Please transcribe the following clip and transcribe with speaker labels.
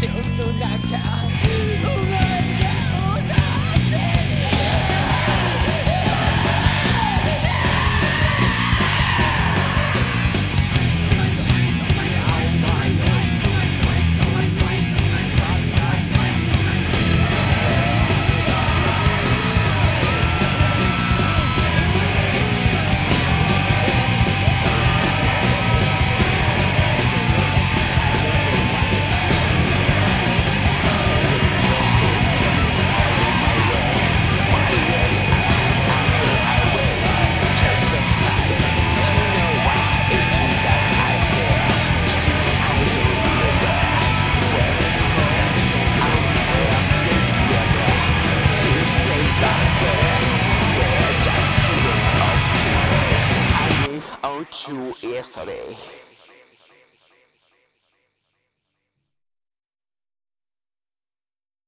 Speaker 1: 自分の中 to yesterday.